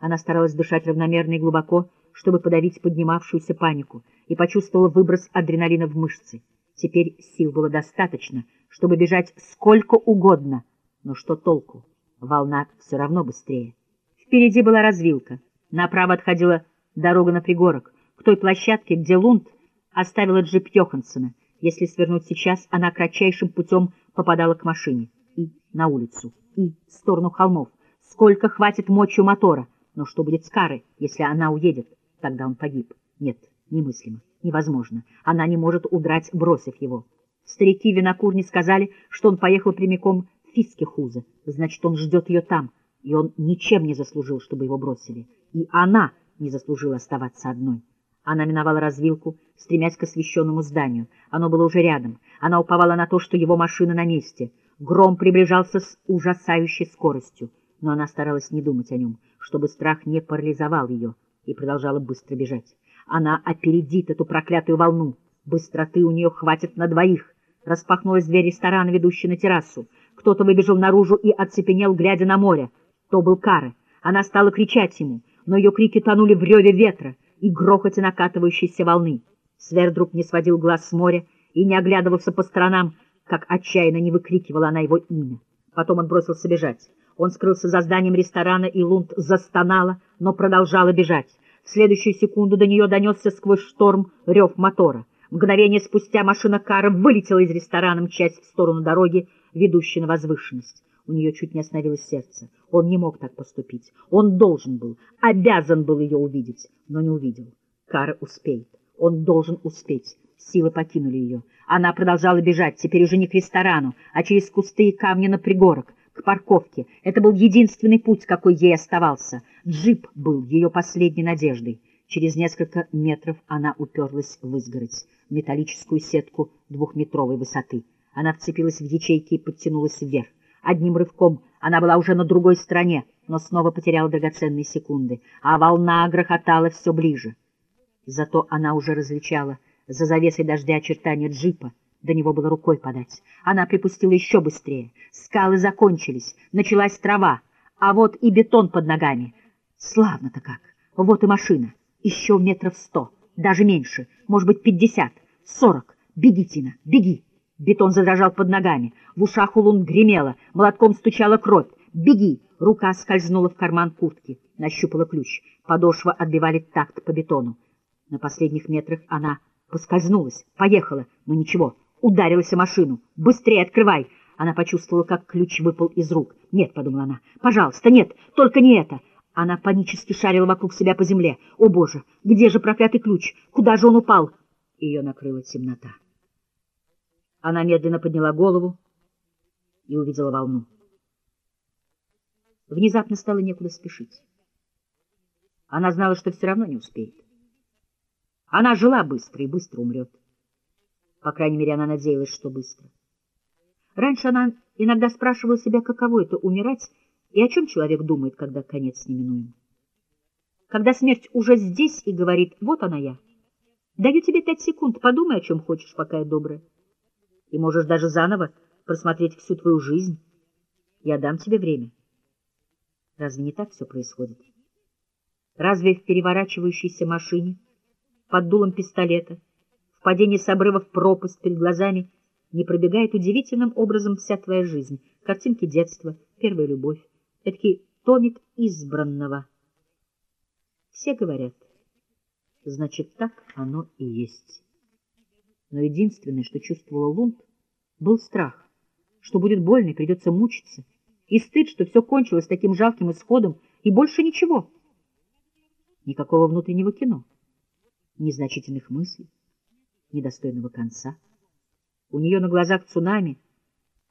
Она старалась дышать равномерно и глубоко, чтобы подавить поднимавшуюся панику, и почувствовала выброс адреналина в мышцы. Теперь сил было достаточно, чтобы бежать сколько угодно. Но что толку? Волна все равно быстрее. Впереди была развилка. Направо отходила дорога на пригорок, к той площадке, где Лунд оставила джип Йоханссона. Если свернуть сейчас, она кратчайшим путем попадала к машине. И на улицу, и в сторону холмов. Сколько хватит мочи у мотора? Но что будет с Карой, если она уедет? Тогда он погиб. Нет, немыслимо, невозможно. Она не может удрать, бросив его. Старики в винокурне сказали, что он поехал прямиком в Фискехуза. Значит, он ждет ее там, и он ничем не заслужил, чтобы его бросили. И она не заслужила оставаться одной. Она миновала развилку, стремясь к освещенному зданию. Оно было уже рядом. Она уповала на то, что его машина на месте. Гром приближался с ужасающей скоростью, но она старалась не думать о нем, чтобы страх не парализовал ее, и продолжала быстро бежать. Она опередит эту проклятую волну. Быстроты у нее хватит на двоих. Распахнулась дверь ресторана, ведущая на террасу. Кто-то выбежал наружу и оцепенел, глядя на море. То был Кара. Она стала кричать ему, но ее крики тонули в реве ветра и грохоте накатывающейся волны. Свердруп не сводил глаз с моря и не оглядывался по сторонам, как отчаянно не выкрикивала она его имя. Потом он бросился бежать. Он скрылся за зданием ресторана, и Лунд застонала, но продолжала бежать. В следующую секунду до нее донесся сквозь шторм рев мотора. Мгновение спустя машина Кара вылетела из ресторана, мчась в сторону дороги, ведущей на возвышенность. У нее чуть не остановилось сердце. Он не мог так поступить. Он должен был, обязан был ее увидеть, но не увидел. Кара успеет. Он должен успеть. Силы покинули ее. Она продолжала бежать, теперь уже не к ресторану, а через кусты и камни на пригорок, к парковке. Это был единственный путь, какой ей оставался. Джип был ее последней надеждой. Через несколько метров она уперлась в изгородь, металлическую сетку двухметровой высоты. Она вцепилась в ячейки и подтянулась вверх. Одним рывком она была уже на другой стороне, но снова потеряла драгоценные секунды, а волна грохотала все ближе. Зато она уже различала за завесой дождя очертания джипа, до него было рукой подать. Она припустила еще быстрее. Скалы закончились, началась трава, а вот и бетон под ногами. Славно-то как! Вот и машина. Еще метров сто, даже меньше, может быть, пятьдесят, сорок. Беги, Тина, беги! Бетон задрожал под ногами, в ушах у лун гремело, молотком стучала кровь. «Беги!» Рука скользнула в карман куртки, нащупала ключ. Подошва отбивали такт по бетону. На последних метрах она поскользнулась, поехала, но ничего, ударилась о машину. «Быстрее открывай!» Она почувствовала, как ключ выпал из рук. «Нет», — подумала она, — «пожалуйста, нет, только не это!» Она панически шарила вокруг себя по земле. «О, Боже! Где же проклятый ключ? Куда же он упал?» Ее накрыла темнота. Она медленно подняла голову и увидела волну. Внезапно стало некуда спешить. Она знала, что все равно не успеет. Она жила быстро и быстро умрет. По крайней мере, она надеялась, что быстро. Раньше она иногда спрашивала себя, каково это — умирать, и о чем человек думает, когда конец неминуем. Когда смерть уже здесь и говорит «вот она я», даю тебе пять секунд, подумай, о чем хочешь, пока я добрая и можешь даже заново просмотреть всю твою жизнь. Я дам тебе время. Разве не так все происходит? Разве в переворачивающейся машине, под дулом пистолета, падении с обрыва в пропасть перед глазами не пробегает удивительным образом вся твоя жизнь, картинки детства, первая любовь, эдакий томик избранного? Все говорят, значит, так оно и есть но единственное, что чувствовала Лунд, был страх, что будет больно и придется мучиться, и стыд, что все кончилось таким жалким исходом, и больше ничего. Никакого внутреннего кино, незначительных мыслей, недостойного конца. У нее на глазах цунами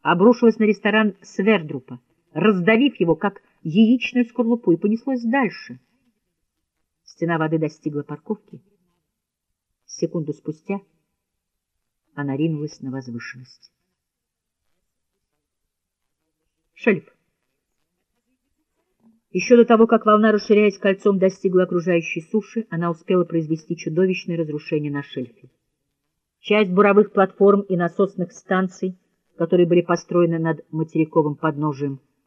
обрушилось на ресторан Свердрупа, раздавив его, как яичную скорлупу, и понеслось дальше. Стена воды достигла парковки. Секунду спустя — она ринулась на возвышенность. Шельф. Еще до того, как волна, расширяясь кольцом, достигла окружающей суши, она успела произвести чудовищное разрушение на шельфе. Часть буровых платформ и насосных станций, которые были построены над материковым подножием,